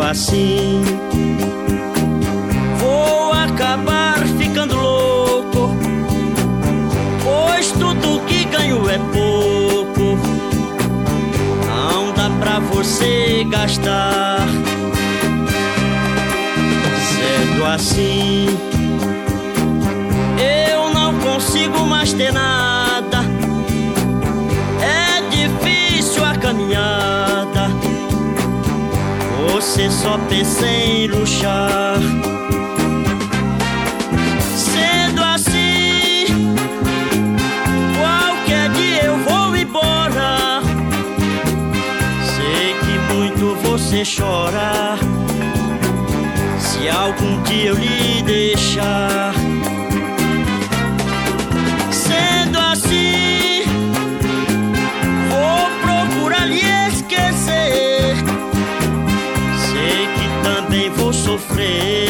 assim, vou acabar ficando louco. Pois tudo que ganho é pouco, não dá pra você gastar. Sendo assim, eu não consigo mais ter nada. Só pensa em luxar. Sendo assim, qualquer dia eu vou embora. Sei que muito você chora. Se algum dia eu lhe deixar. Sofrer,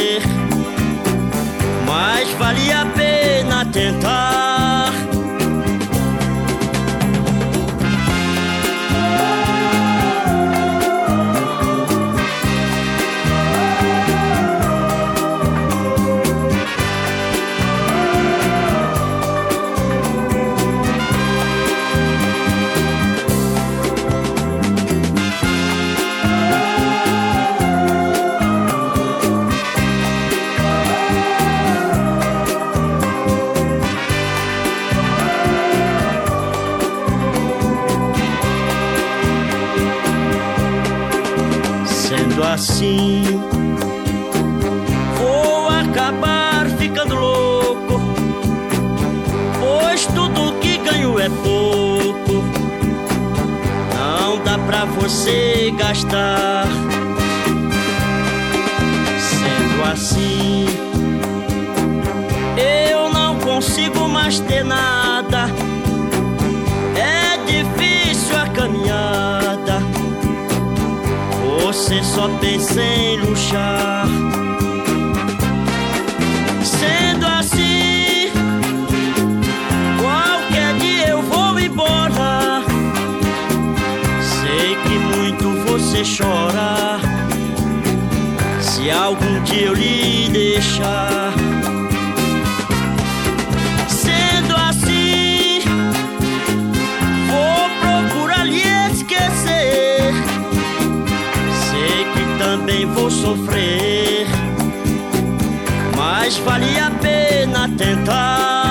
Sendo assim, vou acabar ficando louco. Pois tudo que ganho é pouco, não dá pra você gastar. Sendo assim, eu não consigo mais ter nada. Você só pensa em luxar. Sendo assim, qualquer dia eu vou embora. Sei que muito você chora. Se algum dia eu lhe deixar. Também vou sofrer, mas vale a pena tentar.